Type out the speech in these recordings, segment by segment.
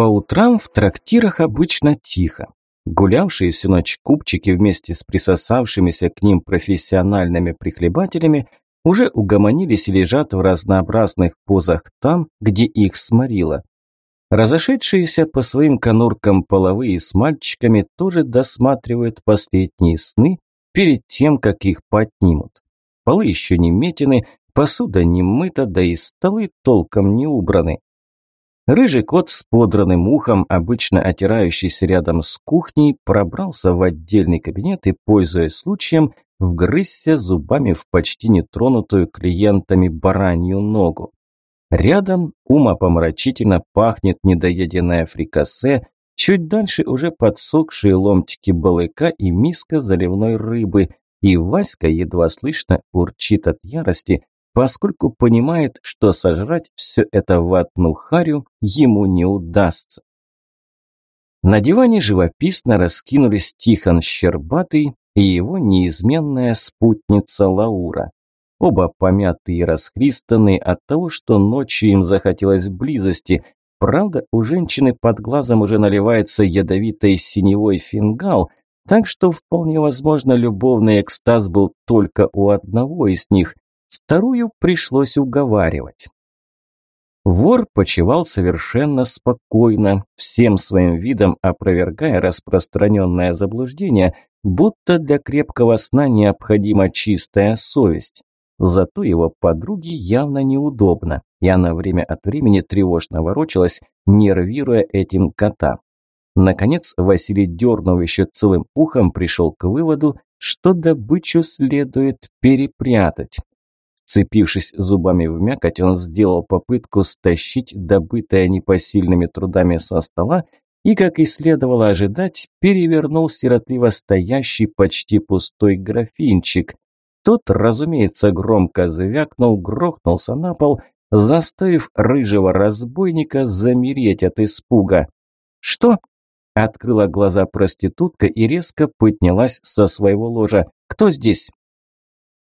По утрам в трактирах обычно тихо. Гулявшие всю ночь купчики вместе с присосавшимися к ним профессиональными прихлебателями уже угомонились и лежат в разнообразных позах там, где их сморило. Разошедшиеся по своим конуркам половые с мальчиками тоже досматривают последние сны перед тем, как их поднимут. Полы еще не метены, посуда не мыта, да и столы толком не убраны. Рыжий кот с подранным ухом, обычно отирающийся рядом с кухней, пробрался в отдельный кабинет и, пользуясь случаем, вгрызся зубами в почти нетронутую клиентами баранью ногу. Рядом умопомрачительно пахнет недоеденное фрикасе, чуть дальше уже подсохшие ломтики балыка и миска заливной рыбы, и Васька едва слышно урчит от ярости, поскольку понимает, что сожрать все это в одну харю ему не удастся. На диване живописно раскинулись Тихон Щербатый и его неизменная спутница Лаура. Оба помятые и расхристанные от того, что ночью им захотелось близости. Правда, у женщины под глазом уже наливается ядовитой синевой фингал, так что вполне возможно любовный экстаз был только у одного из них. Вторую пришлось уговаривать. Вор почевал совершенно спокойно, всем своим видом опровергая распространенное заблуждение, будто для крепкого сна необходима чистая совесть. Зато его подруге явно неудобно, и она время от времени тревожно ворочалась, нервируя этим кота. Наконец, Василий, дернув еще целым ухом, пришел к выводу, что добычу следует перепрятать. Цепившись зубами в мякоть, он сделал попытку стащить добытое непосильными трудами со стола и, как и следовало ожидать, перевернул сиротливо стоящий почти пустой графинчик, тот, разумеется, громко звякнул, грохнулся на пол, заставив рыжего разбойника замереть от испуга. «Что?» – открыла глаза проститутка и резко поднялась со своего ложа. «Кто здесь?»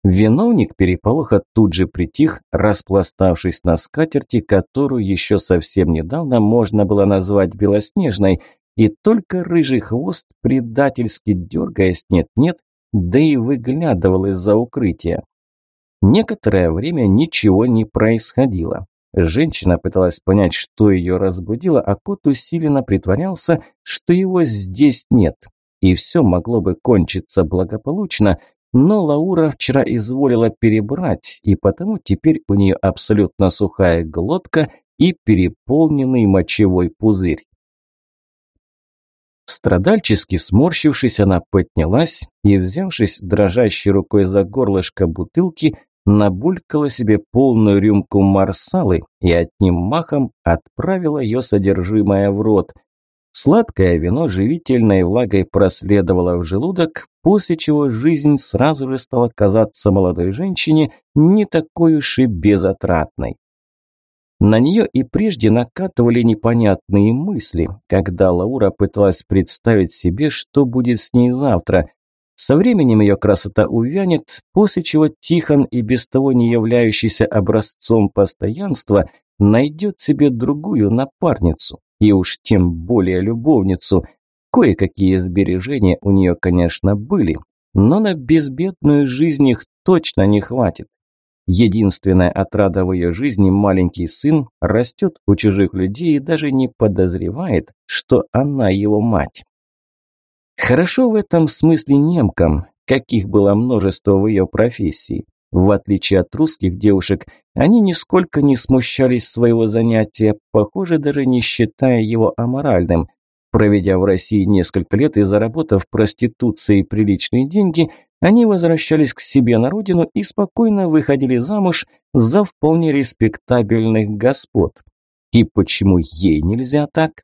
Виновник переполоха тут же притих, распластавшись на скатерти, которую еще совсем недавно можно было назвать белоснежной, и только рыжий хвост, предательски дергаясь нет-нет, да и выглядывал из-за укрытия. Некоторое время ничего не происходило. Женщина пыталась понять, что ее разбудило, а кот усиленно притворялся, что его здесь нет. И все могло бы кончиться благополучно, но Лаура вчера изволила перебрать, и потому теперь у нее абсолютно сухая глотка и переполненный мочевой пузырь. Страдальчески сморщившись, она поднялась и, взявшись дрожащей рукой за горлышко бутылки, набулькала себе полную рюмку марсалы и одним махом отправила ее содержимое в рот. Сладкое вино живительной влагой проследовало в желудок, после чего жизнь сразу же стала казаться молодой женщине не такой уж и безотратной. На нее и прежде накатывали непонятные мысли, когда Лаура пыталась представить себе, что будет с ней завтра. Со временем ее красота увянет, после чего Тихон, и без того не являющийся образцом постоянства, найдет себе другую напарницу, и уж тем более любовницу. Кое-какие сбережения у нее, конечно, были, но на безбедную жизнь их точно не хватит. Единственная отрада в ее жизни, маленький сын, растет у чужих людей и даже не подозревает, что она его мать. Хорошо в этом смысле немкам, каких было множество в ее профессии. В отличие от русских девушек, они нисколько не смущались своего занятия, похоже, даже не считая его аморальным. Проведя в России несколько лет и заработав проституцией приличные деньги, они возвращались к себе на родину и спокойно выходили замуж за вполне респектабельных господ. И почему ей нельзя так?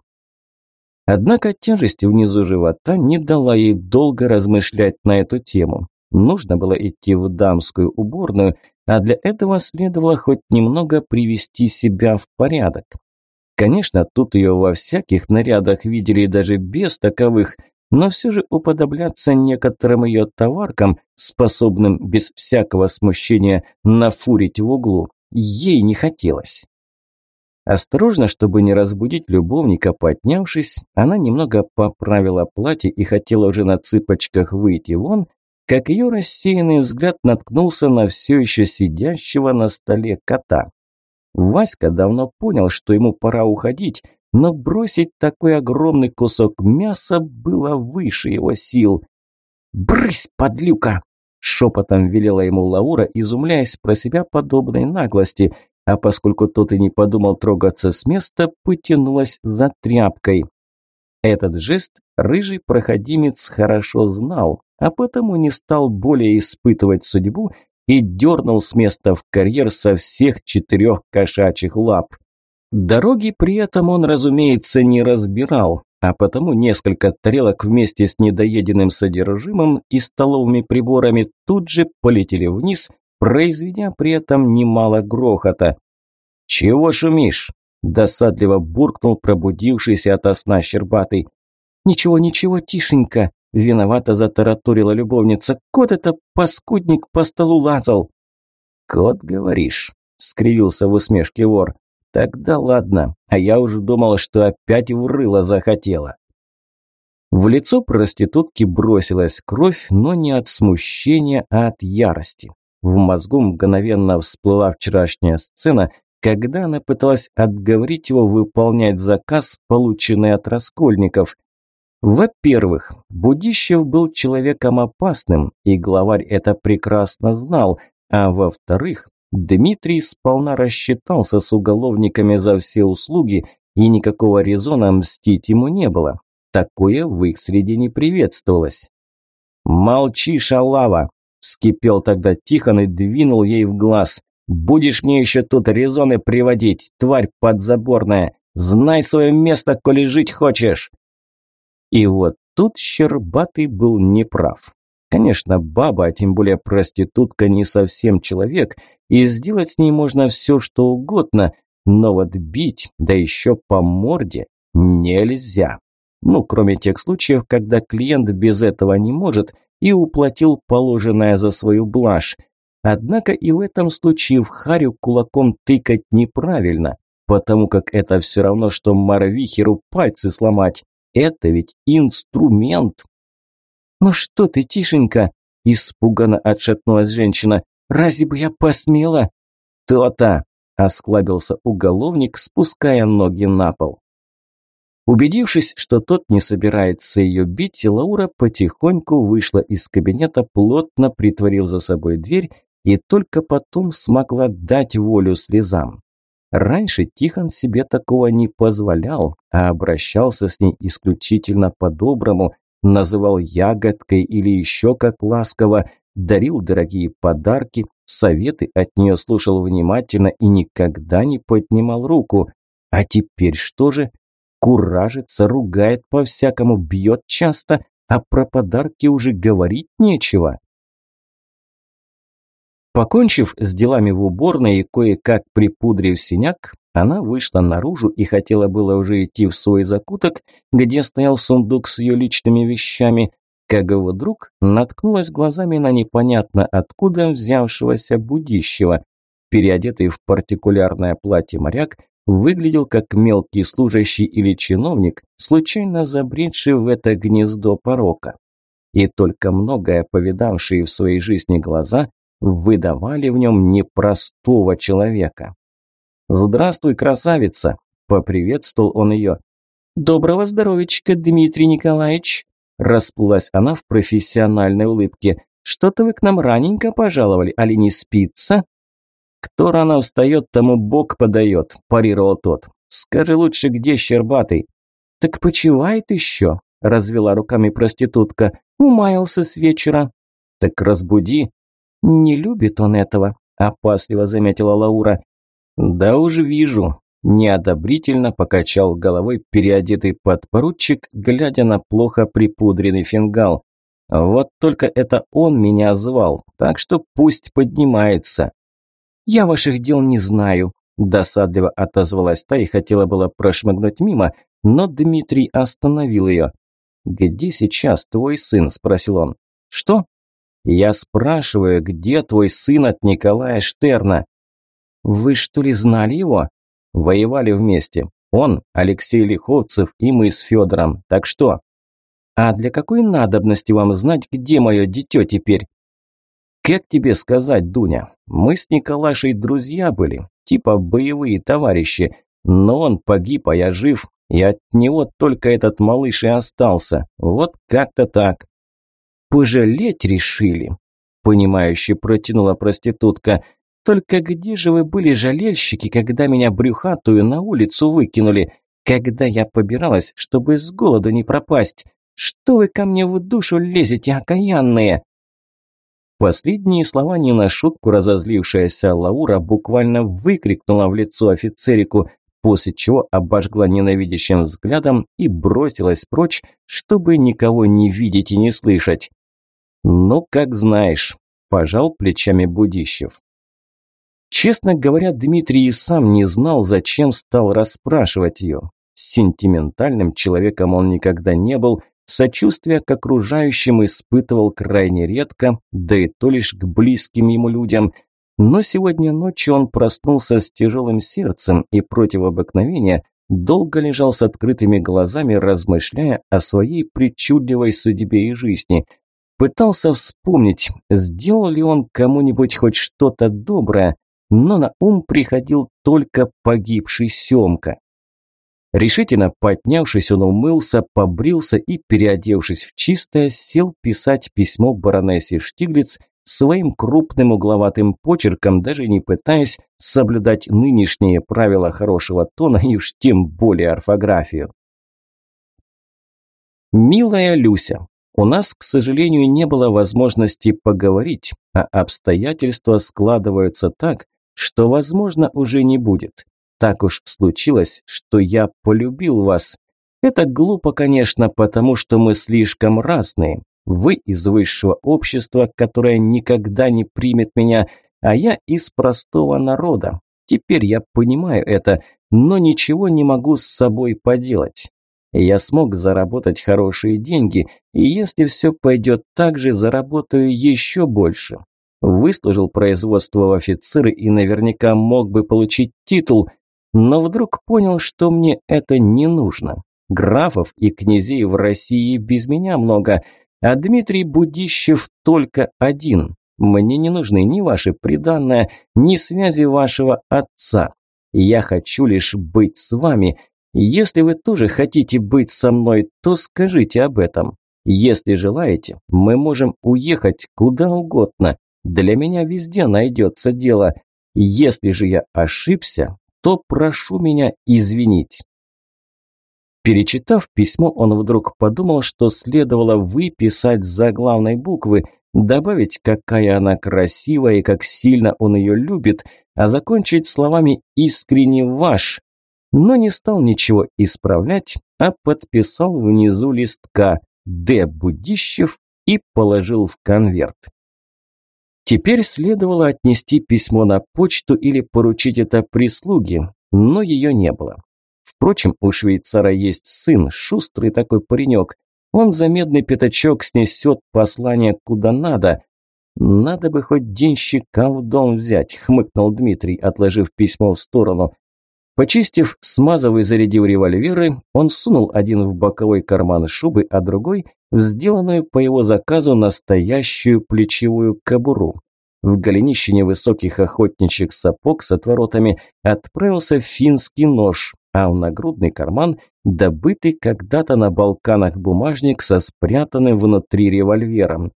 Однако тяжесть внизу живота не дала ей долго размышлять на эту тему. Нужно было идти в дамскую уборную, а для этого следовало хоть немного привести себя в порядок. Конечно, тут ее во всяких нарядах видели даже без таковых – но все же уподобляться некоторым ее товаркам, способным без всякого смущения нафурить в углу, ей не хотелось. Осторожно, чтобы не разбудить любовника, поднявшись, она немного поправила платье и хотела уже на цыпочках выйти вон, как ее рассеянный взгляд наткнулся на все еще сидящего на столе кота. Васька давно понял, что ему пора уходить, но бросить такой огромный кусок мяса было выше его сил. «Брысь, подлюка!» – шепотом велела ему Лаура, изумляясь про себя подобной наглости – а поскольку тот и не подумал трогаться с места, потянулась за тряпкой. Этот жест рыжий проходимец хорошо знал, а потому не стал более испытывать судьбу и дернул с места в карьер со всех четырех кошачьих лап. Дороги при этом он, разумеется, не разбирал, а потому несколько тарелок вместе с недоеденным содержимым и столовыми приборами тут же полетели вниз, произведя при этом немало грохота. «Чего шумишь?» – досадливо буркнул пробудившийся ото сна Щербатый. «Ничего, ничего, тишенько!» – виновато затараторила любовница. «Кот это паскудник по столу лазал!» «Кот, говоришь?» – скривился в усмешке вор. «Тогда ладно, а я уже думал, что опять в рыло захотела». В лицо проститутки бросилась кровь, но не от смущения, а от ярости. В мозгу мгновенно всплыла вчерашняя сцена, когда она пыталась отговорить его выполнять заказ, полученный от раскольников. Во-первых, Будищев был человеком опасным, и главарь это прекрасно знал, а во-вторых, Дмитрий сполна рассчитался с уголовниками за все услуги, и никакого резона мстить ему не было. Такое в их среде не приветствовалось. «Молчи, шалава!» Вскипел тогда Тихон и двинул ей в глаз. «Будешь мне еще тут резоны приводить, тварь подзаборная! Знай свое место, коли жить хочешь!» И вот тут Щербатый был неправ. Конечно, баба, а тем более проститутка, не совсем человек, и сделать с ней можно все, что угодно, но вот бить, да еще по морде, нельзя. Ну, кроме тех случаев, когда клиент без этого не может – и уплатил положенное за свою блажь. Однако и в этом случае в Харю кулаком тыкать неправильно, потому как это все равно, что Марвихеру пальцы сломать. Это ведь инструмент. «Ну что ты, тишенько!» – испуганно отшатнулась женщина. «Разве бы я посмела?» «То-то!» – осклабился уголовник, спуская ноги на пол. Убедившись, что тот не собирается ее бить, Лаура потихоньку вышла из кабинета, плотно притворив за собой дверь, и только потом смогла дать волю слезам. Раньше Тихон себе такого не позволял, а обращался с ней исключительно по-доброму, называл ягодкой или еще как ласково, дарил дорогие подарки, советы от нее слушал внимательно и никогда не поднимал руку. А теперь что же? куражится, ругает по-всякому, бьет часто, а про подарки уже говорить нечего. Покончив с делами в уборной и кое-как припудрив синяк, она вышла наружу и хотела было уже идти в свой закуток, где стоял сундук с ее личными вещами, как вдруг наткнулась глазами на непонятно откуда взявшегося будищего. Переодетый в партикулярное платье моряк выглядел как мелкий служащий или чиновник, случайно забредший в это гнездо порока. И только многое повидавшие в своей жизни глаза выдавали в нем непростого человека. «Здравствуй, красавица!» – поприветствовал он ее. «Доброго здоровичка, Дмитрий Николаевич!» Расплылась она в профессиональной улыбке. «Что-то вы к нам раненько пожаловали, али не спится?» «Кто рано встает, тому Бог подает», – парировал тот. «Скажи лучше, где Щербатый?» «Так почивает еще», – развела руками проститутка. «Умаялся с вечера». «Так разбуди». «Не любит он этого», – опасливо заметила Лаура. «Да уж вижу», – неодобрительно покачал головой переодетый подпоручик, глядя на плохо припудренный фингал. «Вот только это он меня звал, так что пусть поднимается». «Я ваших дел не знаю», – досадливо отозвалась та и хотела было прошмыгнуть мимо, но Дмитрий остановил ее. «Где сейчас твой сын?» – спросил он. «Что?» «Я спрашиваю, где твой сын от Николая Штерна?» «Вы что ли знали его?» Воевали вместе. Он, Алексей Лиховцев и мы с Федором. Так что? А для какой надобности вам знать, где мое дитё теперь? Как тебе сказать, Дуня? Мы с Николашей друзья были, типа боевые товарищи. Но он погиб, а я жив, и от него только этот малыш и остался. Вот как-то так. Пожалеть решили, понимающе протянула проститутка. Только где же вы были, жалельщики, когда меня брюхатую на улицу выкинули? Когда я побиралась, чтобы с голоду не пропасть? Что вы ко мне в душу лезете, окаянные?» Последние слова не на шутку разозлившаяся Лаура буквально выкрикнула в лицо офицерику, после чего обожгла ненавидящим взглядом и бросилась прочь, чтобы никого не видеть и не слышать. «Ну, как знаешь», – пожал плечами Будищев. Честно говоря, Дмитрий и сам не знал, зачем стал расспрашивать ее. Сентиментальным человеком он никогда не был, сочувствия к окружающим испытывал крайне редко, да и то лишь к близким ему людям. Но сегодня ночью он проснулся с тяжелым сердцем и против обыкновения долго лежал с открытыми глазами, размышляя о своей причудливой судьбе и жизни. Пытался вспомнить, сделал ли он кому-нибудь хоть что-то доброе, но на ум приходил только погибший Семка. Решительно поднявшись, он умылся, побрился и, переодевшись в чистое, сел писать письмо баронессе Штиглиц своим крупным угловатым почерком, даже не пытаясь соблюдать нынешние правила хорошего тона и уж тем более орфографию. «Милая Люся, у нас, к сожалению, не было возможности поговорить, а обстоятельства складываются так, что, возможно, уже не будет. Так уж случилось, что я полюбил вас. Это глупо, конечно, потому что мы слишком разные. Вы из высшего общества, которое никогда не примет меня, а я из простого народа. Теперь я понимаю это, но ничего не могу с собой поделать. Я смог заработать хорошие деньги, и если все пойдет так же, заработаю еще больше. Выслужил производство в офицеры и наверняка мог бы получить титул, но вдруг понял, что мне это не нужно. Графов и князей в России без меня много, а Дмитрий Будищев только один. Мне не нужны ни ваши приданные, ни связи вашего отца. Я хочу лишь быть с вами. Если вы тоже хотите быть со мной, то скажите об этом. Если желаете, мы можем уехать куда угодно, для меня везде найдется дело. Если же я ошибся, то прошу меня извинить. Перечитав письмо, он вдруг подумал, что следовало выписать заглавной буквы, добавить, какая она красивая и как сильно он ее любит, а закончить словами «искренне ваш», но не стал ничего исправлять, а подписал внизу листка «Д. Будищев» и положил в конверт. Теперь следовало отнести письмо на почту или поручить это прислуге, но ее не было. Впрочем, у швейцара есть сын, шустрый такой паренек. Он за медный пятачок снесет послание куда надо. Надо бы хоть денщика в дом взять, хмыкнул Дмитрий, отложив письмо в сторону. Почистив, смазав и зарядив револьверы, он сунул один в боковой карман шубы, а другой в сделанную по его заказу настоящую плечевую кобуру. В голенище невысоких охотничьих сапог с отворотами отправился финский нож, а в нагрудный карман добытый когда-то на Балканах бумажник со спрятанным внутри револьвером.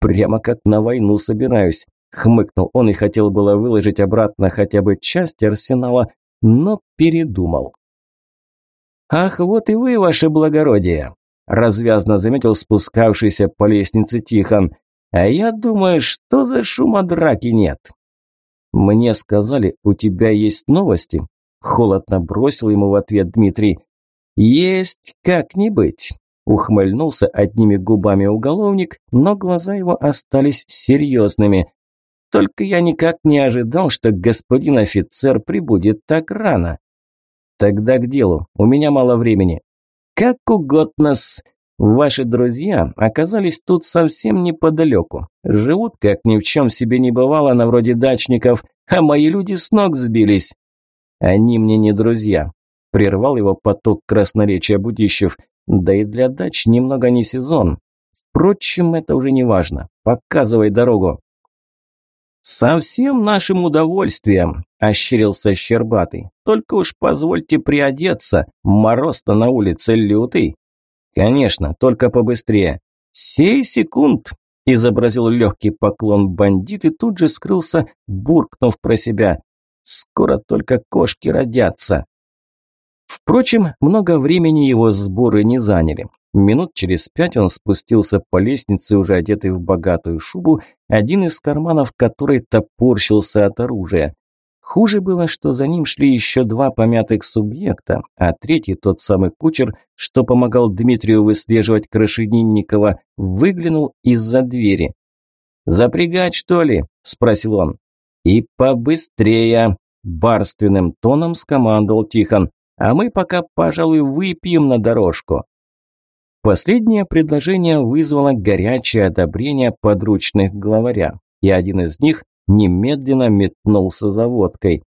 «Прямо как на войну собираюсь», – хмыкнул он и хотел было выложить обратно хотя бы часть арсенала, но передумал. «Ах, вот и вы, ваше благородие!» – развязно заметил спускавшийся по лестнице Тихон. «А я думаю, что за шума драки нет?» «Мне сказали, у тебя есть новости?» – холодно бросил ему в ответ Дмитрий. «Есть, как не быть!» – ухмыльнулся одними губами уголовник, но глаза его остались серьезными. Только я никак не ожидал, что господин офицер прибудет так рано. Тогда к делу, у меня мало времени. Как угодно-с. Ваши друзья оказались тут совсем неподалеку. Живут, как ни в чем себе не бывало, на вроде дачников, а мои люди с ног сбились. Они мне не друзья. Прервал его поток красноречия Будищев. Да и для дач немного не сезон. Впрочем, это уже не важно. Показывай дорогу. «Со всем нашим удовольствием», – ощерился Щербатый. «Только уж позвольте приодеться, мороз-то на улице лютый». «Конечно, только побыстрее». «Сей секунд», – изобразил легкий поклон бандит и тут же скрылся, буркнув про себя. «Скоро только кошки родятся». Впрочем, много времени его сборы не заняли. Минут через пять он спустился по лестнице, уже одетый в богатую шубу, один из карманов которой топорщился от оружия. Хуже было, что за ним шли еще два помятых субъекта, а третий, тот самый кучер, что помогал Дмитрию выслеживать Крашенинникова, выглянул из-за двери. «Запрягать, что ли?» – спросил он. «И побыстрее!» – барственным тоном скомандовал Тихон. «А мы пока, пожалуй, выпьем на дорожку». Последнее предложение вызвало горячее одобрение подручных главаря, и один из них немедленно метнулся за водкой.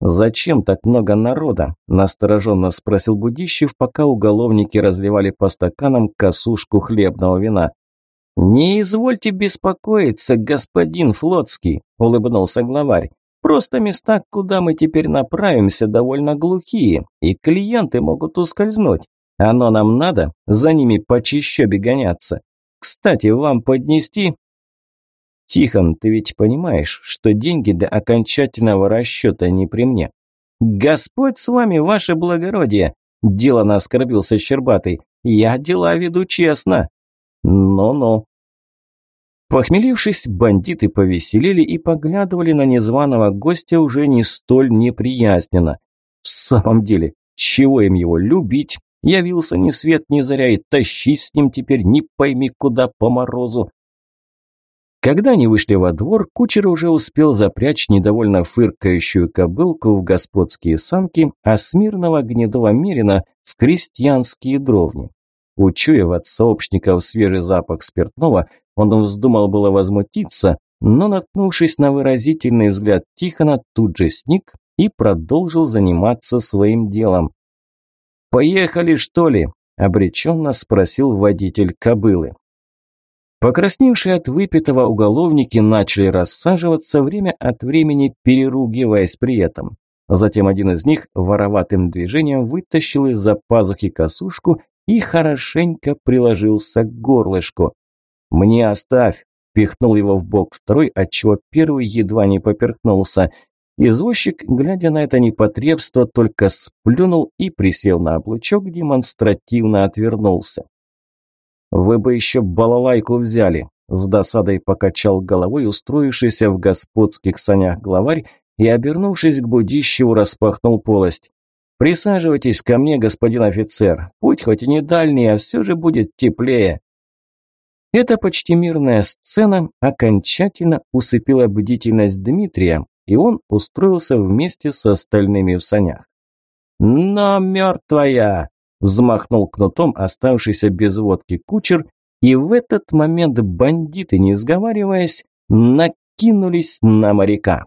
«Зачем так много народа?» – настороженно спросил Будищев, пока уголовники разливали по стаканам косушку хлебного вина. «Не извольте беспокоиться, господин Флотский», – улыбнулся главарь. «Просто места, куда мы теперь направимся, довольно глухие, и клиенты могут ускользнуть. Оно нам надо, за ними почище бегоняться. Кстати, вам поднести?» «Тихон, ты ведь понимаешь, что деньги для окончательного расчета не при мне?» «Господь с вами, ваше благородие!» – делано оскорбился Щербатый. «Я дела веду честно». «Ну-ну». Похмелившись, бандиты повеселели и поглядывали на незваного гостя уже не столь неприязненно. В самом деле, чего им его любить, Явился ни свет ни заря и тащи с ним теперь не пойми куда по морозу. Когда они вышли во двор, кучер уже успел запрячь недовольно фыркающую кобылку в господские санки, а смирного гнедого мерина в крестьянские дровни. Учуяв от сообщников свежий запах спиртного, он вздумал было возмутиться, но, наткнувшись на выразительный взгляд Тихона, тут же сник и продолжил заниматься своим делом. «Поехали, что ли?» – обреченно спросил водитель кобылы. Покрасневшие от выпитого уголовники начали рассаживаться, время от времени переругиваясь при этом. Затем один из них вороватым движением вытащил из-за пазухи косушку и хорошенько приложился к горлышку. «Мне оставь!» – пихнул его в бок второй, отчего первый едва не поперхнулся – Извозчик, глядя на это непотребство, только сплюнул и, присел на облучок, демонстративно отвернулся. «Вы бы еще балалайку взяли», – с досадой покачал головой устроившийся в господских санях главарь и, обернувшись к Будищеву, распахнул полость. «Присаживайтесь ко мне, господин офицер. Путь хоть и не дальний, а все же будет теплее». Эта почти мирная сцена окончательно усыпила бдительность Дмитрия, и он устроился вместе с остальными в санях. «Но мертвая!» – взмахнул кнутом оставшийся без водки кучер, и в этот момент бандиты, не сговариваясь, накинулись на моряка.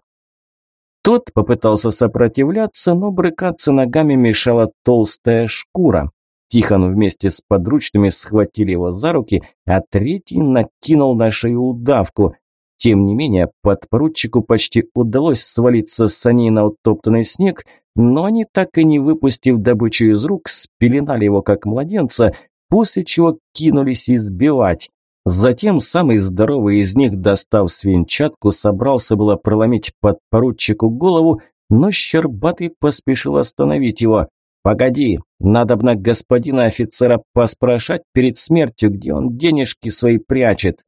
Тот попытался сопротивляться, но брыкаться ногами мешала толстая шкура. Тихон вместе с подручными схватили его за руки, а третий накинул на шею удавку. Тем не менее, подпоручику почти удалось свалиться с саней на утоптанный снег, но они, так и не выпустив добычу из рук, спеленали его как младенца, после чего кинулись избивать. Затем самый здоровый из них, достав свинчатку, собрался было проломить подпоручику голову, но Щербатый поспешил остановить его. «Погоди, надобно господина офицера поспрашать перед смертью, где он денежки свои прячет».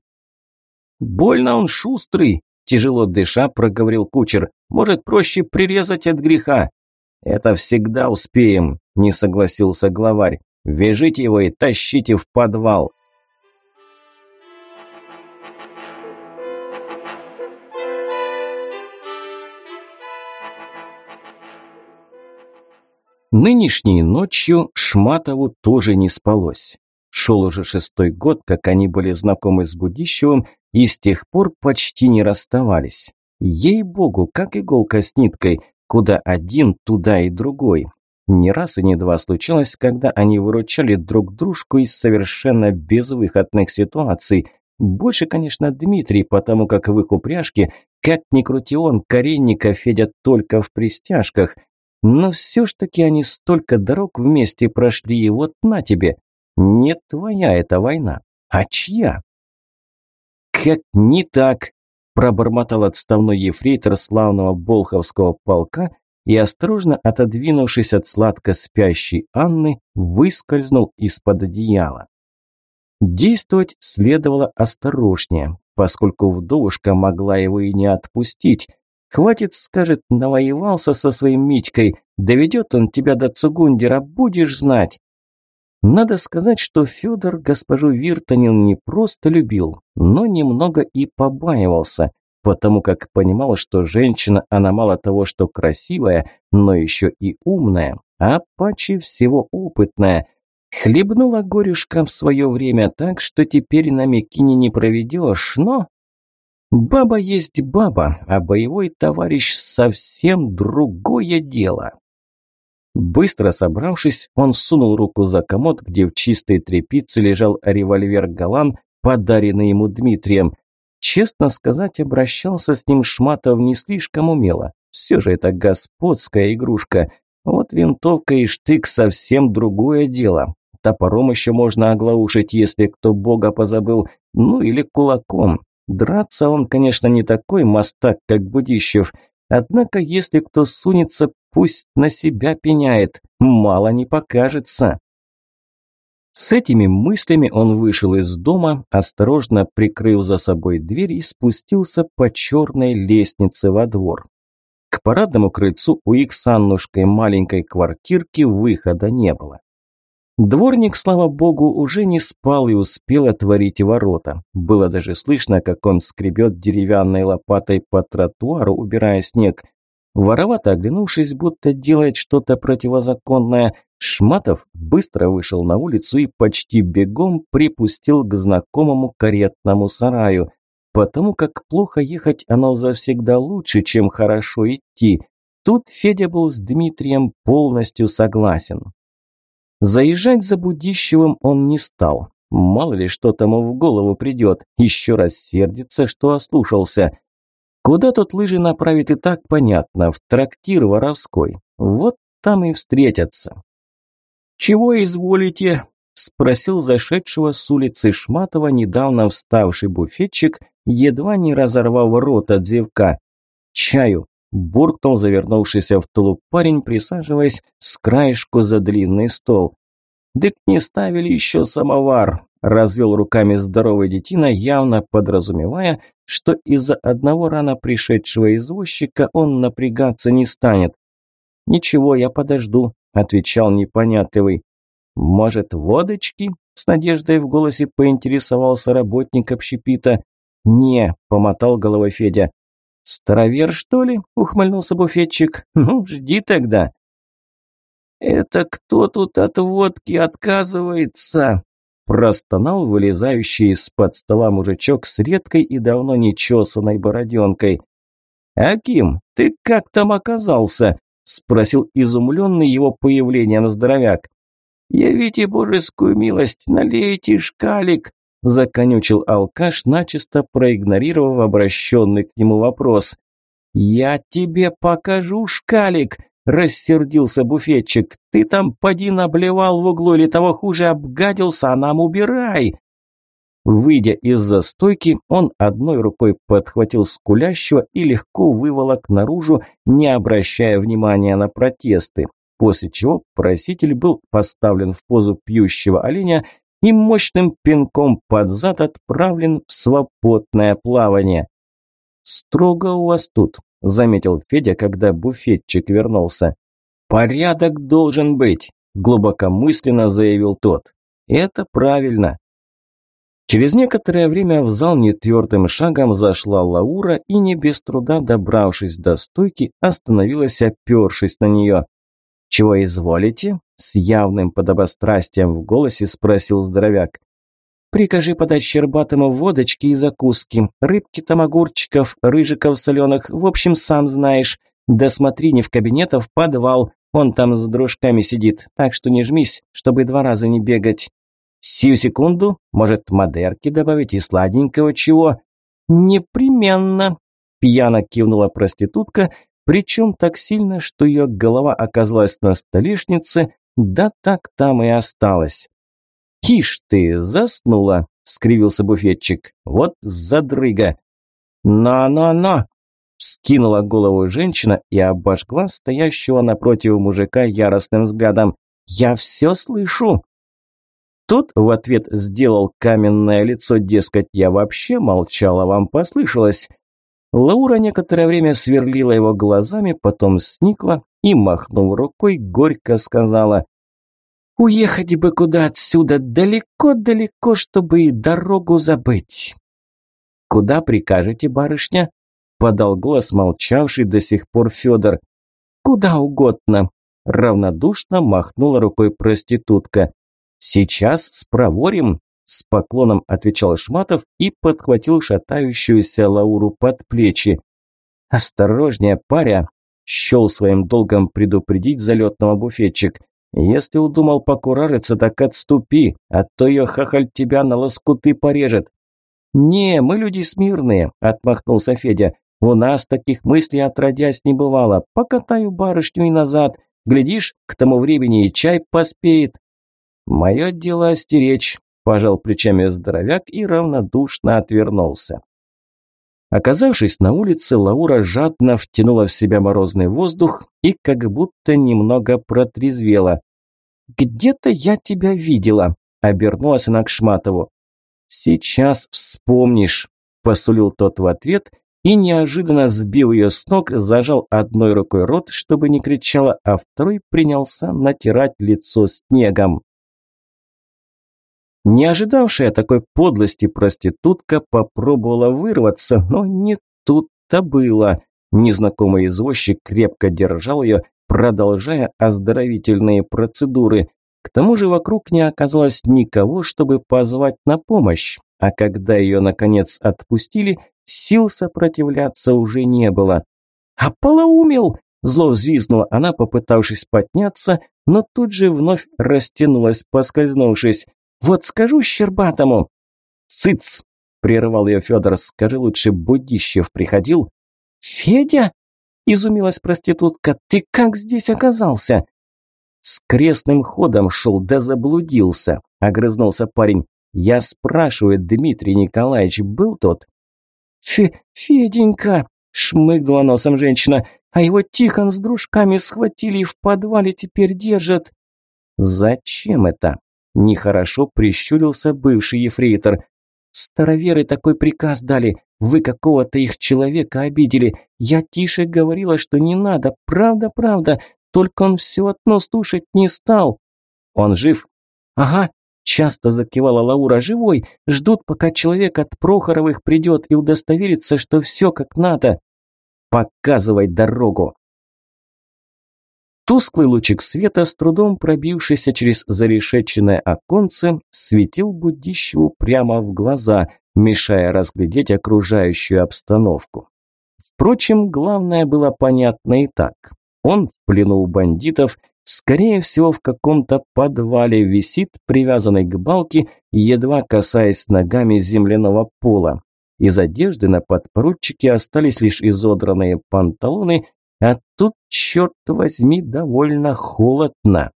«Больно он шустрый», – тяжело дыша проговорил кучер. «Может, проще прирезать от греха?» «Это всегда успеем», – не согласился главарь. «Вяжите его и тащите в подвал». Нынешней ночью Шматову тоже не спалось. Шел уже шестой год, как они были знакомы с Будищевым, и с тех пор почти не расставались. Ей-богу, как иголка с ниткой. Куда один, туда и другой. Не раз и не два случилось, когда они выручали друг дружку из совершенно безвыходных ситуаций. Больше, конечно, Дмитрий, потому как в их упряжке, как ни крути он, Каренников Федя только в пристяжках. Но все ж таки они столько дорог вместе прошли, и вот на тебе. Не твоя эта война, а чья? Как не так, пробормотал отставной ефрейтор славного Болховского полка и, осторожно отодвинувшись от сладко спящей Анны, выскользнул из-под одеяла. Действовать следовало осторожнее, поскольку вдовушка могла его и не отпустить. Хватит, скажет, навоевался со своим Митькой, доведет он тебя до Цугундера, будешь знать. Надо сказать, что Федор госпожу Виртанин не просто любил, но немного и побаивался, потому как понимал, что женщина, она мало того, что красивая, но еще и умная, а паче всего опытная. Хлебнула горюшка в свое время так, что теперь на Микине не проведешь, но... Баба есть баба, а боевой товарищ совсем другое дело. Быстро собравшись, он сунул руку за комод, где в чистой тряпице лежал револьвер «Галан», подаренный ему Дмитрием. Честно сказать, обращался с ним Шматов не слишком умело. Все же это господская игрушка. Вот винтовка и штык совсем другое дело. Топором еще можно оглаушить, если кто бога позабыл, ну или кулаком. Драться он, конечно, не такой мастак, как Будищев, однако если кто сунется, Пусть на себя пеняет, мало не покажется. С этими мыслями он вышел из дома, осторожно прикрыл за собой дверь и спустился по черной лестнице во двор. К парадному крыльцу у их с Аннушкой маленькой квартирки выхода не было. Дворник, слава богу, уже не спал и успел отворить ворота. Было даже слышно, как он скребет деревянной лопатой по тротуару, убирая снег. Воровато оглянувшись, будто делает что-то противозаконное, Шматов быстро вышел на улицу и почти бегом припустил к знакомому каретному сараю. Потому как плохо ехать оно завсегда лучше, чем хорошо идти. Тут Федя был с Дмитрием полностью согласен. Заезжать за Будищевым он не стал. Мало ли что тому в голову придет, еще раз сердится, что ослушался. Куда тот лыжи направит и так понятно, в трактир воровской. Вот там и встретятся. «Чего изволите?» – спросил зашедшего с улицы Шматова недавно вставший буфетчик, едва не разорвав рот от зевка. «Чаю!» – буркнул завернувшийся в тулуп парень, присаживаясь с краешку за длинный стол. «Дык не ставили еще самовар!» – развел руками здоровый детина, явно подразумевая, что из-за одного рано пришедшего извозчика он напрягаться не станет. «Ничего, я подожду», – отвечал непонятливый. «Может, водочки?» – с надеждой в голосе поинтересовался работник общепита. «Не», – помотал головой Федя. «Старовер, что ли?» – ухмыльнулся буфетчик. «Ну, жди тогда». «Это кто тут от водки отказывается?» Простонал вылезающий из-под стола мужичок с редкой и давно нечесанной бороденкой. «Аким, ты как там оказался?» – спросил изумленный его появлением здоровяк. «Явите божескую милость, налейте шкалик!» – законючил алкаш, начисто проигнорировав обращенный к нему вопрос. «Я тебе покажу шкалик!» Рассердился буфетчик. «Ты там поди наблевал в углу или того хуже обгадился, а нам убирай!» Выйдя из-за стойки, он одной рукой подхватил скулящего и легко выволок наружу, не обращая внимания на протесты, после чего проситель был поставлен в позу пьющего оленя и мощным пинком под зад отправлен в свободное плавание. «Строго у вас тут», – заметил Федя, когда буфетчик вернулся. «Порядок должен быть», – глубокомысленно заявил тот. «Это правильно». Через некоторое время в зал нетвердым шагом зашла Лаура и, не без труда добравшись до стойки, остановилась, опершись на нее. «Чего изволите?» – с явным подобострастием в голосе спросил здоровяк. Прикажи подать Щербатому водочки и закуски, рыбки там огурчиков, рыжиков соленых, в общем, сам знаешь. Да смотри, не в кабинет, а в подвал. Он там с дружками сидит, так что не жмись, чтобы два раза не бегать. Сию секунду, может, модерки добавить и сладенького чего? Непременно, пьяно кивнула проститутка, причем так сильно, что ее голова оказалась на столешнице, да так там и осталась. «Киш ты, заснула!» – скривился буфетчик. «Вот задрыга!» «На-на-на!» – вскинула голову женщина и обожгла стоящего напротив мужика яростным взглядом. «Я все слышу!» Тот в ответ сделал каменное лицо, дескать, я вообще молчала, вам послышалось. Лаура некоторое время сверлила его глазами, потом сникла и, махнув рукой, горько сказала «Уехать бы куда отсюда, далеко-далеко, чтобы и дорогу забыть». «Куда прикажете, барышня?» – подал голос молчавший до сих пор Федор. «Куда угодно», – равнодушно махнула рукой проститутка. «Сейчас спроворим», – с поклоном отвечал Шматов и подхватил шатающуюся Лауру под плечи. «Осторожнее, паря!» – счел своим долгом предупредить залетного буфетчик. «Если удумал покуражиться, так отступи, а то ее хахаль тебя на лоскуты порежет». «Не, мы люди смирные», – отмахнулся Федя. «У нас таких мыслей отродясь не бывало. Покатаю барышню и назад. Глядишь, к тому времени и чай поспеет». «Мое дело остеречь», – пожал плечами здоровяк и равнодушно отвернулся. Оказавшись на улице, Лаура жадно втянула в себя морозный воздух и как будто немного протрезвела. «Где-то я тебя видела», – обернулась она к Шматову. «Сейчас вспомнишь», – посулил тот в ответ и, неожиданно сбив ее с ног, зажал одной рукой рот, чтобы не кричала, а второй принялся натирать лицо снегом. Не ожидавшая такой подлости проститутка попробовала вырваться, но не тут-то было. Незнакомый извозчик крепко держал ее, продолжая оздоровительные процедуры. К тому же вокруг не оказалось никого, чтобы позвать на помощь, а когда ее, наконец, отпустили, сил сопротивляться уже не было. «Ополоумел!» – зло взвизгнула она, попытавшись подняться, но тут же вновь растянулась, поскользнувшись. Вот скажу Щербатому. Цыц! Прервал ее Федор. Скажи лучше, Будищев приходил? Федя? Изумилась проститутка. Ты как здесь оказался? С крестным ходом шел, да заблудился. Огрызнулся парень. Я спрашиваю, Дмитрий Николаевич был тот? Фе Феденька, шмыгнула носом женщина, а его Тихон с дружками схватили и в подвале теперь держат. Зачем это? Нехорошо прищурился бывший ефрейтор. «Староверы такой приказ дали. Вы какого-то их человека обидели. Я тише говорила, что не надо. Правда, правда. Только он все одно слушать не стал». «Он жив?» «Ага», – часто закивала Лаура. «Живой. Ждут, пока человек от Прохоровых придет и удостоверится, что все как надо». «Показывай дорогу», Тусклый лучик света, с трудом пробившийся через зарешеченное оконце, светил Будищеву прямо в глаза, мешая разглядеть окружающую обстановку. Впрочем, главное было понятно и так. Он в плену у бандитов, скорее всего, в каком-то подвале висит, привязанный к балке, едва касаясь ногами земляного пола. Из одежды на подпоручике остались лишь изодранные панталоны а тут, черт возьми, довольно холодно.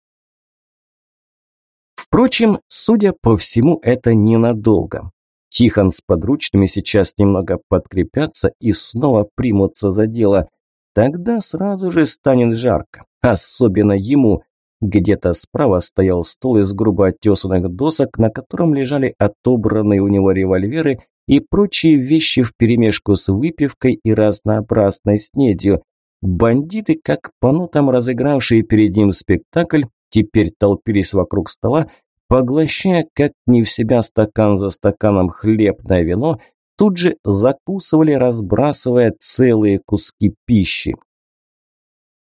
Впрочем, судя по всему, это ненадолго. Тихон с подручными сейчас немного подкрепятся и снова примутся за дело. Тогда сразу же станет жарко, особенно ему. Где-то справа стоял стол из грубо оттесанных досок, на котором лежали отобранные у него револьверы и прочие вещи вперемешку с выпивкой и разнообразной снедью. Бандиты, как по нотам разыгравшие перед ним спектакль, теперь толпились вокруг стола, поглощая как не в себя стакан за стаканом хлебное вино, тут же закусывали, разбрасывая целые куски пищи.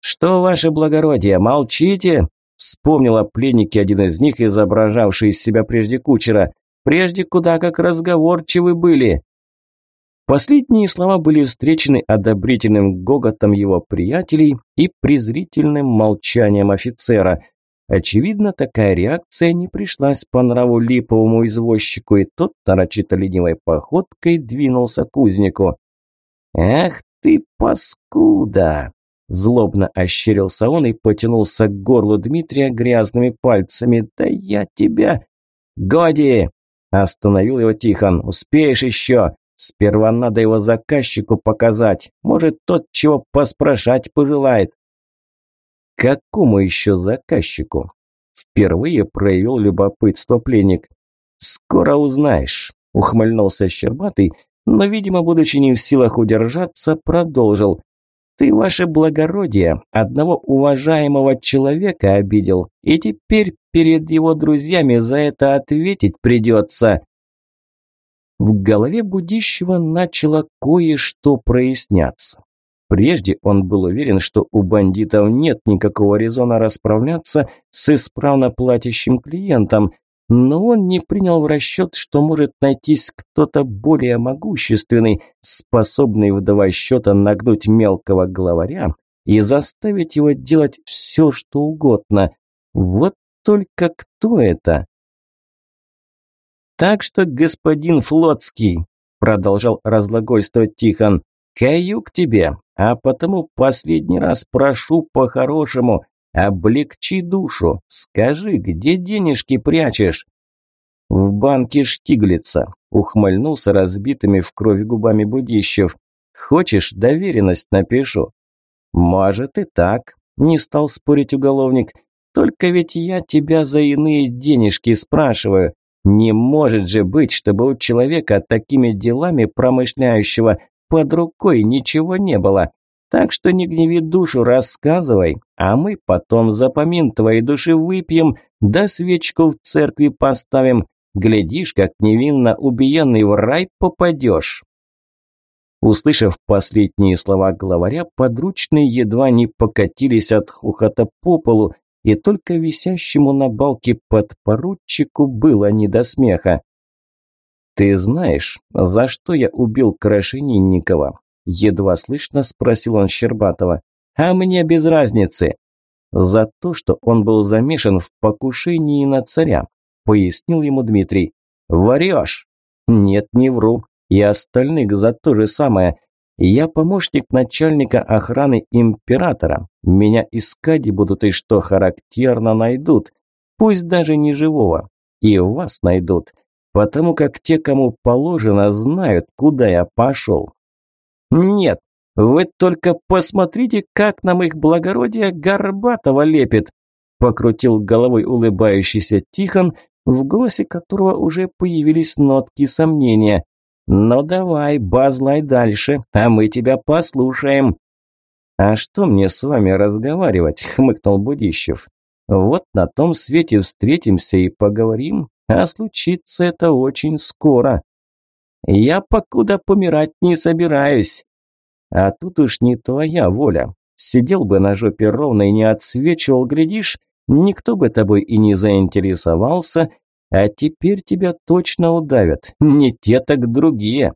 «Что, ваше благородие, молчите?» Вспомнила пленники один из них, изображавший из себя прежде кучера. «Прежде куда как разговорчивы были». Последние слова были встречены одобрительным гоготом его приятелей и презрительным молчанием офицера. Очевидно, такая реакция не пришлась по нраву липовому извозчику, и тот нарочито ленивой походкой двинулся к узнику. «Эх ты, паскуда!» Злобно ощерился он и потянулся к горлу Дмитрия грязными пальцами. «Да я тебя...» «Годи!» – остановил его Тихон. «Успеешь еще? Сперва надо его заказчику показать. Может, тот чего поспрашать пожелает». «Какому еще заказчику?» Впервые проявил любопытство пленник. «Скоро узнаешь», – ухмыльнулся Щербатый, но, видимо, будучи не в силах удержаться, продолжил. Ты, ваше благородие, одного уважаемого человека обидел, и теперь перед его друзьями за это ответить придется. В голове Будищева начало кое-что проясняться. Прежде он был уверен, что у бандитов нет никакого резона расправляться с исправно платящим клиентом, но он не принял в расчет, что может найтись кто-то более могущественный, способный в два счета нагнуть мелкого главаря и заставить его делать все, что угодно. Вот только кто это? «Так что, господин Флотский», – продолжал разлагольствовать Тихон, – «каю к тебе, а потому последний раз прошу по-хорошему, Облегчи душу. Скажи, где денежки прячешь? В банке Штиглица. Ухмыльнулся разбитыми в кровь губами Будищев. Хочешь, доверенность напишу? Может и так. Не стал спорить уголовник. Только ведь я тебя за иные денежки спрашиваю. Не может же быть, чтобы у человека такими делами промышляющего под рукой ничего не было. Так что не гневи душу, рассказывай, а мы потом за помин твоей души выпьем, да свечку в церкви поставим. Глядишь, как невинно убиенный в рай попадешь». Услышав последние слова главаря, подручные едва не покатились от хухота по полу, и только висящему на балке подпоручику было не до смеха. «Ты знаешь, за что я убил Крашенинникова?» Едва слышно спросил он Щербатова. «А мне без разницы». «За то, что он был замешан в покушении на царя», пояснил ему Дмитрий. «Врешь?» «Нет, не вру. И остальных за то же самое. Я помощник начальника охраны императора. Меня искать будут и что характерно найдут. Пусть даже не живого. И вас найдут. Потому как те, кому положено, знают, куда я пошел. «Нет, вы только посмотрите, как нам их благородие Горбатого лепит!» Покрутил головой улыбающийся Тихон, в голосе которого уже появились нотки сомнения. «Ну давай, базлай дальше, а мы тебя послушаем». «А что мне с вами разговаривать?» – хмыкнул Будищев. «Вот на том свете встретимся и поговорим, а случится это очень скоро». Я покуда помирать не собираюсь. А тут уж не твоя воля. Сидел бы на жопе ровно и не отсвечивал, глядишь, никто бы тобой и не заинтересовался, а теперь тебя точно удавят, не те, так другие.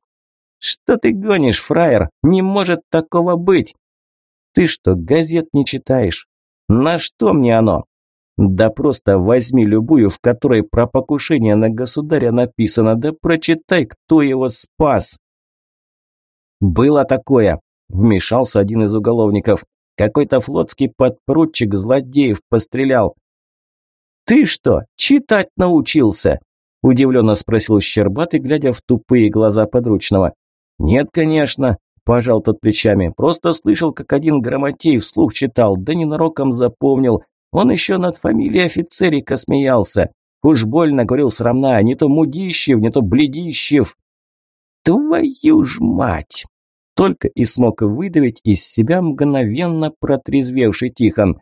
Что ты гонишь, фраер? Не может такого быть. Ты что, газет не читаешь? На что мне оно? Да просто возьми любую, в которой про покушение на государя написано, да прочитай, кто его спас. Было такое, вмешался один из уголовников. Какой-то флотский подпоручик злодеев пострелял. Ты что, читать научился? удивленно спросил Щербатый, глядя в тупые глаза подручного. Нет, конечно, пожал тот плечами. Просто слышал, как один грамотей вслух читал, да ненароком запомнил. Он еще над фамилией офицерика смеялся. Уж больно говорил срамна, не то Мудищев, не то Бледищев. Твою ж мать! Только и смог выдавить из себя мгновенно протрезвевший Тихон.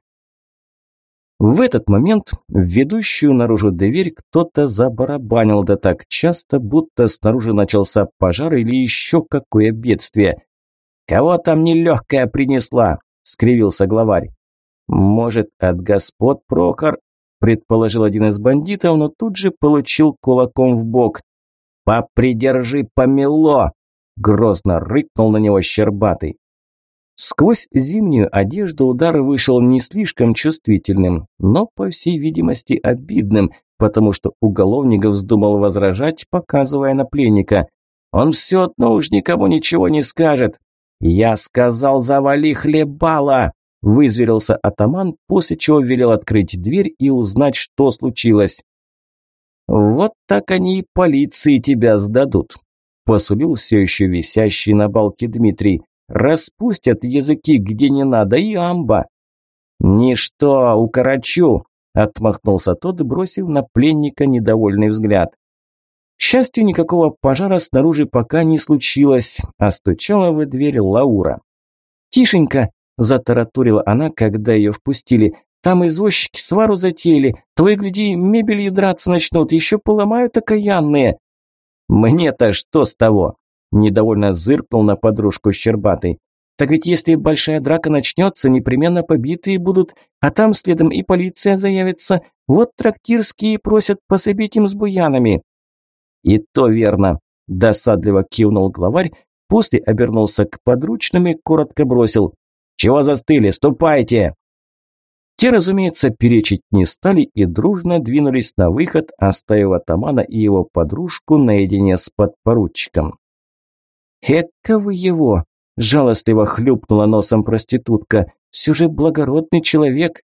В этот момент в ведущую наружу дверь кто-то забарабанил да так часто, будто снаружи начался пожар или еще какое бедствие. «Кого там нелегкая принесла?» – скривился главарь. «Может, от господ Прохор?» – предположил один из бандитов, но тут же получил кулаком в бок. «Попридержи помело!» грозно рыкнул на него Щербатый. Сквозь зимнюю одежду удар вышел не слишком чувствительным, но, по всей видимости, обидным, потому что уголовник вздумал возражать, показывая на пленника. «Он все одно уж никому ничего не скажет». «Я сказал, завали хлебала!» – вызверился атаман, после чего велел открыть дверь и узнать, что случилось. «Вот так они и полиции тебя сдадут», – посулил все еще висящий на балке Дмитрий. «Распустят языки где не надо и амба». «Ничто, укорочу», Отмахнулся тот, бросив на пленника недовольный взгляд. К счастью, никакого пожара снаружи пока не случилось, а стучала в дверь Лаура. «Тишенько!» – затараторила она, когда ее впустили. «Там извозчики свару затеяли. Твои, гляди, мебелью драться начнут, еще поломают окаянные». «Мне-то что с того?» – недовольно зыркнул на подружку Щербатой. Так ведь если большая драка начнется, непременно побитые будут, а там следом и полиция заявится. Вот трактирские просят пособить им с буянами». «И то верно», – досадливо кивнул главарь, после обернулся к подручным и коротко бросил. «Чего застыли? Ступайте!» Те, разумеется, перечить не стали и дружно двинулись на выход, оставив атамана и его подружку наедине с подпоручиком. «Эка вы его!» Жалостливо хлюпнула носом проститутка. «Все же благородный человек».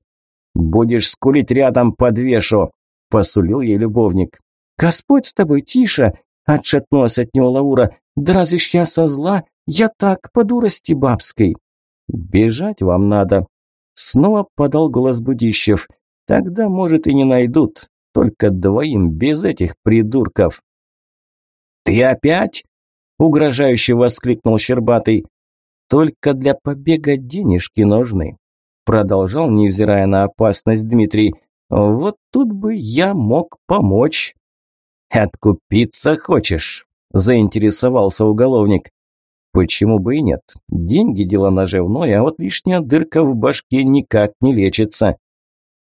«Будешь скулить рядом, подвешу», – посулил ей любовник. «Господь с тобой, тише!» – отшатнулась от него Лаура. «Да я со зла? Я так, по дурости бабской». «Бежать вам надо», – снова подал голос Будищев. «Тогда, может, и не найдут. Только двоим, без этих придурков». «Ты опять?» – угрожающе воскликнул Щербатый. Только для побега денежки нужны. Продолжал, невзирая на опасность Дмитрий. Вот тут бы я мог помочь. Откупиться хочешь? Заинтересовался уголовник. Почему бы и нет? Деньги дело наживное, а вот лишняя дырка в башке никак не лечится.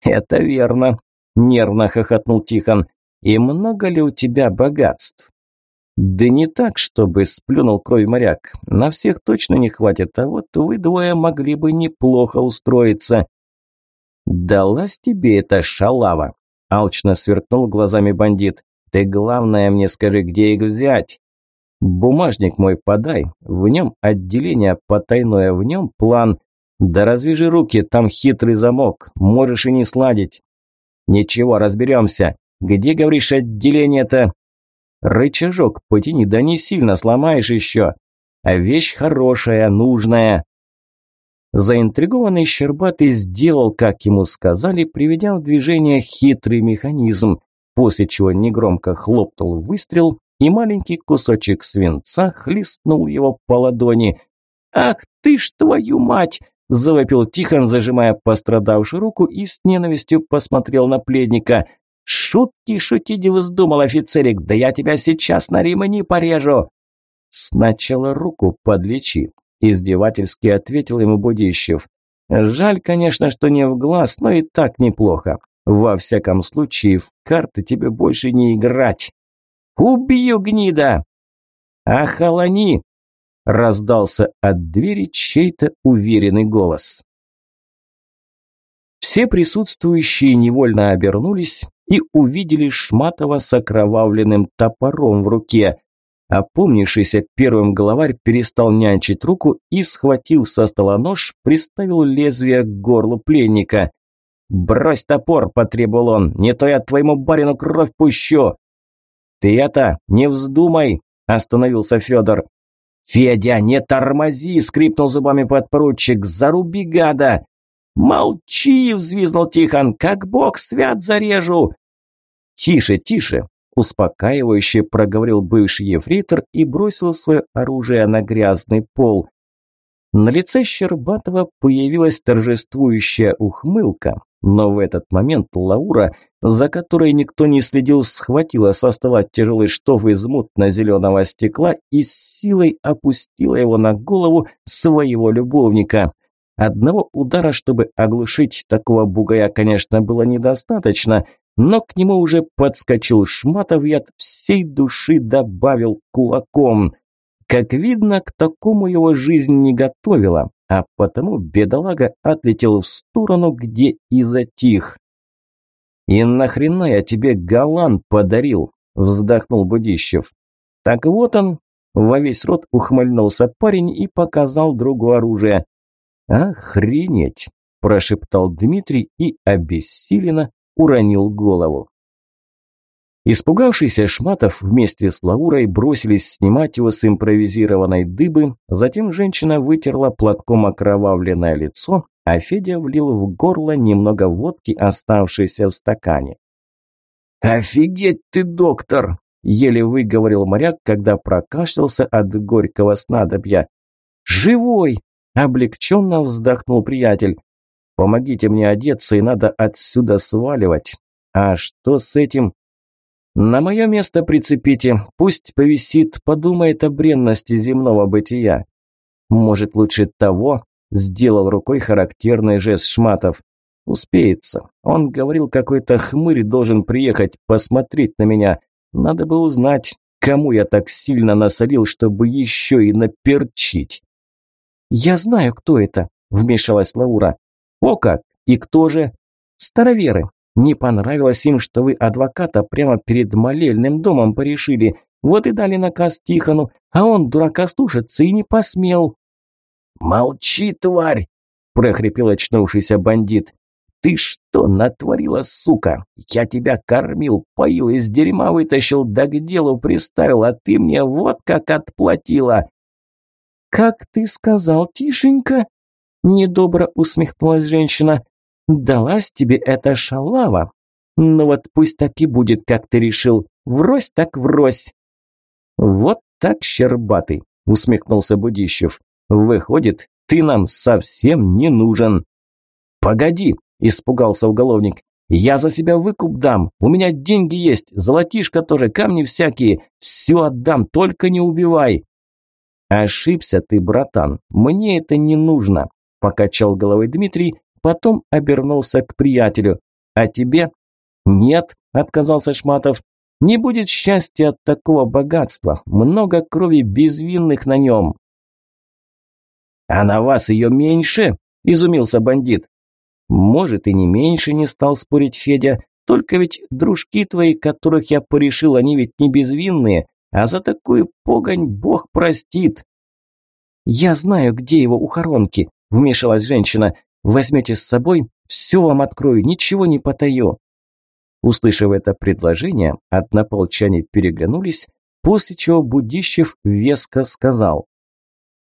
Это верно, нервно хохотнул Тихон. И много ли у тебя богатств? Да не так, чтобы сплюнул кровь моряк. На всех точно не хватит, а вот вы двое могли бы неплохо устроиться. Далась тебе эта шалава, алчно сверкнул глазами бандит. Ты главное мне скажи, где их взять. Бумажник мой подай, в нем отделение потайное, в нем план. Да развяжи руки, там хитрый замок, можешь и не сладить. Ничего, разберемся. Где, говоришь, отделение-то? Рычажок потяни, да не сильно сломаешь еще. А вещь хорошая, нужная. Заинтригованный Щербатый сделал, как ему сказали, приведя в движение хитрый механизм, после чего негромко хлопнул выстрел, и маленький кусочек свинца хлестнул его по ладони. «Ах ты ж твою мать!» – завопил Тихон, зажимая пострадавшую руку и с ненавистью посмотрел на пледника – «Шутки шутить вздумал, офицерик, да я тебя сейчас на ремни порежу!» «Сначала руку подлечи», – издевательски ответил ему Будищев. «Жаль, конечно, что не в глаз, но и так неплохо. Во всяком случае, в карты тебе больше не играть». «Убью, гнида!» «Охолони!» – раздался от двери чей-то уверенный голос. Все присутствующие невольно обернулись и увидели Шматова с окровавленным топором в руке. Опомнившийся первым главарь перестал нянчить руку и, схватил со стола нож, приставил лезвие к горлу пленника. «Брось топор!» – потребовал он. «Не то я твоему барину кровь пущу!» «Ты это, не вздумай!» – остановился Федор. «Федя, не тормози!» – скрипнул зубами подпоручик. «Заруби, гада!» «Молчи!» – взвизнул Тихон. «Как бог свят зарежу!» «Тише, тише!» – успокаивающе проговорил бывший ефрейтор и бросил свое оружие на грязный пол. На лице Щербатова появилась торжествующая ухмылка, но в этот момент Лаура, за которой никто не следил, схватила со стола тяжелый штоф из мутно-зеленого стекла и с силой опустила его на голову своего любовника. Одного удара, чтобы оглушить такого бугая, конечно, было недостаточно, но к нему уже подскочил Шматов и от всей души добавил кулаком. Как видно, к такому его жизнь не готовила, а потому бедолага отлетел в сторону, где и затих. «И нахрена я тебе галан подарил?» – вздохнул Будищев. «Так вот он!» – во весь рот ухмыльнулся парень и показал другу оружие. «Охренеть!» – прошептал Дмитрий и обессиленно уронил голову. Испугавшийся Шматов вместе с Лаурой бросились снимать его с импровизированной дыбы, затем женщина вытерла платком окровавленное лицо, а Федя влил в горло немного водки, оставшейся в стакане. «Офигеть ты, доктор!» – еле выговорил моряк, когда прокашлялся от горького снадобья. «Живой!» – облегченно вздохнул приятель. «Помогите мне одеться, и надо отсюда сваливать. А что с этим?» На мое место прицепите, пусть повисит, подумает о бренности земного бытия. Может, лучше того, сделал рукой характерный жест Шматов. Успеется. Он говорил, какой-то хмырь должен приехать посмотреть на меня. Надо бы узнать, кому я так сильно насолил, чтобы еще и наперчить. «Я знаю, кто это», – вмешалась Лаура. «О как! И кто же?» «Староверы. Не понравилось им, что вы адвоката прямо перед молельным домом порешили. Вот и дали наказ Тихону, а он, дурака, слушаться и не посмел». «Молчи, тварь!» – прохрипел очнувшийся бандит. «Ты что натворила, сука? Я тебя кормил, поил, из дерьма вытащил, да к делу приставил, а ты мне вот как отплатила!» «Как ты сказал, Тишенька?» – недобро усмехнулась женщина. Далась тебе эта шалава. Ну вот пусть так и будет, как ты решил. Врозь так врозь. Вот так, щербатый, усмехнулся Будищев. Выходит, ты нам совсем не нужен. Погоди, испугался уголовник. Я за себя выкуп дам. У меня деньги есть, золотишко тоже, камни всякие. Все отдам, только не убивай. Ошибся ты, братан. Мне это не нужно, покачал головой Дмитрий Потом обернулся к приятелю. «А тебе?» «Нет», – отказался Шматов. «Не будет счастья от такого богатства. Много крови безвинных на нем». «А на вас ее меньше?» – изумился бандит. «Может, и не меньше», – не стал спорить Федя. «Только ведь дружки твои, которых я порешил, они ведь не безвинные, а за такую погонь Бог простит». «Я знаю, где его ухоронки», – вмешалась женщина. Возьмете с собой, все вам открою, ничего не потаю». Услышав это предложение, однополчане переглянулись, после чего Будищев веско сказал.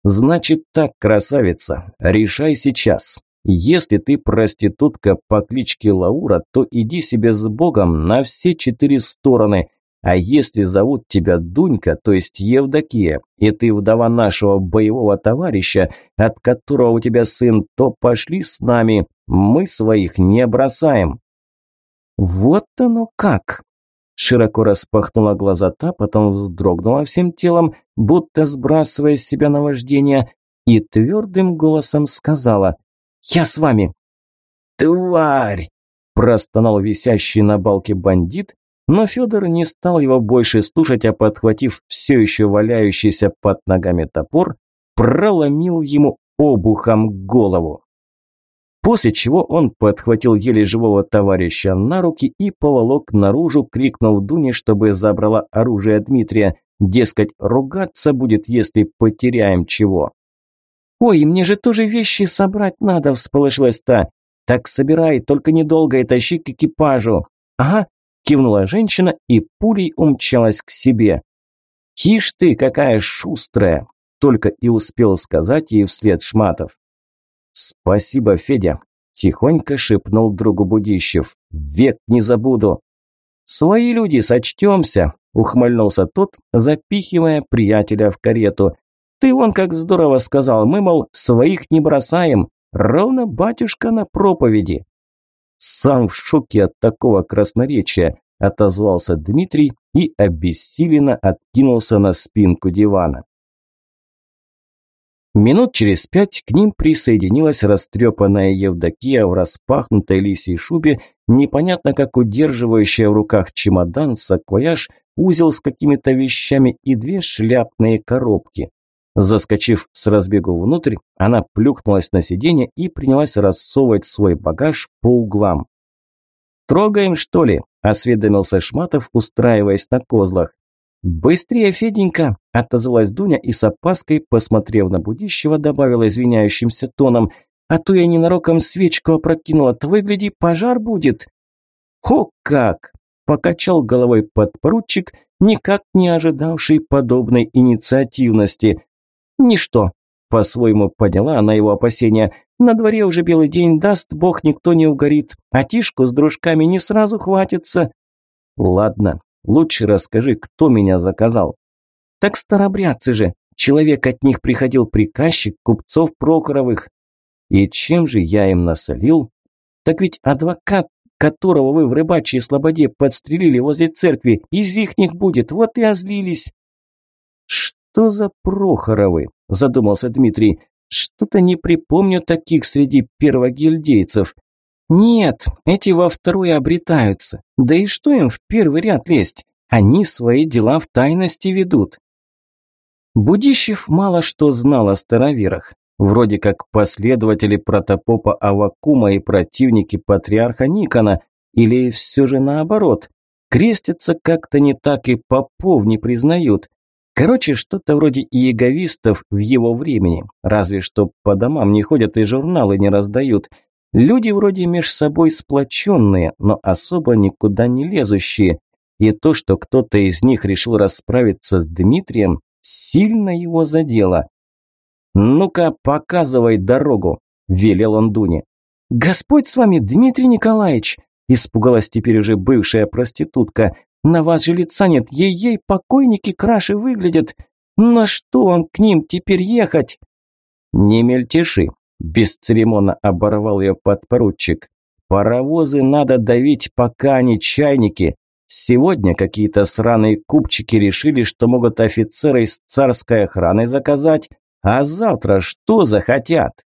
«Значит так, красавица, решай сейчас. Если ты проститутка по кличке Лаура, то иди себе с Богом на все четыре стороны. А если зовут тебя Дунька, то есть Евдокия, и ты вдова нашего боевого товарища, от которого у тебя сын, то пошли с нами, мы своих не бросаем». «Вот оно как!» Широко распахнула глаза та, потом вздрогнула всем телом, будто сбрасывая с себя наваждение, и твердым голосом сказала «Я с вами». «Тварь!» – простонал висящий на балке бандит, но Федор не стал его больше слушать, а подхватив все еще валяющийся под ногами топор, проломил ему обухом голову. После чего он подхватил еле живого товарища на руки и поволок наружу, крикнув Дуне, чтобы забрала оружие Дмитрия. Дескать, ругаться будет, если потеряем чего. «Ой, мне же тоже вещи собрать надо», – всполошилась та. «Так собирай, только недолго и тащи к экипажу». «Ага, кивнула женщина и пулей умчалась к себе. «Хишь ты, какая шустрая!» – только и успел сказать ей вслед Шматов. «Спасибо, Федя», – тихонько шепнул другу Будищев. «Век не забуду». «Свои люди, сочтемся», – ухмыльнулся тот, запихивая приятеля в карету. «Ты вон как здорово сказал, мы, мол, своих не бросаем, ровно батюшка на проповеди». Сам в шоке от такого красноречия, отозвался Дмитрий и обессиленно откинулся на спинку дивана. Минут через пять к ним присоединилась растрепанная Евдокия в распахнутой лисьей шубе, непонятно как удерживающая в руках чемодан, саквояж, узел с какими-то вещами и две шляпные коробки. Заскочив с разбегу внутрь, она плюхнулась на сиденье и принялась рассовывать свой багаж по углам. «Трогаем, что ли?» – осведомился Шматов, устраиваясь на козлах. «Быстрее, Феденька!» – отозвалась Дуня и с опаской, посмотрев на будущего, добавила извиняющимся тоном. «А то я ненароком свечку опрокинула, твой, гляди, пожар будет!» «О как!» – покачал головой подпоручик, никак не ожидавший подобной инициативности. «Ничто!» – по-своему поняла она его опасения. «На дворе уже белый день, даст бог, никто не угорит, а Тишку с дружками не сразу хватится». «Ладно, Лучше расскажи, кто меня заказал. Так старобрядцы же. Человек от них приходил приказчик купцов Прохоровых. И чем же я им насолил? Так ведь адвокат, которого вы в рыбачьей слободе подстрелили возле церкви, из ихних будет, вот и озлились. Что за Прохоровы? Задумался Дмитрий. Что-то не припомню таких среди первогильдейцев. Нет, эти во второй обретаются. Да и что им в первый ряд лезть? Они свои дела в тайности ведут. Будищев мало что знал о староверах. Вроде как последователи протопопа Авакума и противники патриарха Никона, или все же наоборот. Крестятся как-то не так и попов не признают. Короче, что-то вроде иеговистов в его времени, разве что по домам не ходят и журналы не раздают – Люди вроде меж собой сплоченные, но особо никуда не лезущие. И то, что кто-то из них решил расправиться с Дмитрием, сильно его задело. «Ну-ка, показывай дорогу», – велел он Дуне. «Господь с вами, Дмитрий Николаевич!» – испугалась теперь уже бывшая проститутка. «На вас же лица нет, ей-ей, покойники краше выглядят. На что вам к ним теперь ехать?» «Не мельтеши», Бесцеремонно оборвал ее подпоручик. Паровозы надо давить, пока они чайники. Сегодня какие-то сраные купчики решили, что могут офицера из царской охраны заказать, а завтра что захотят?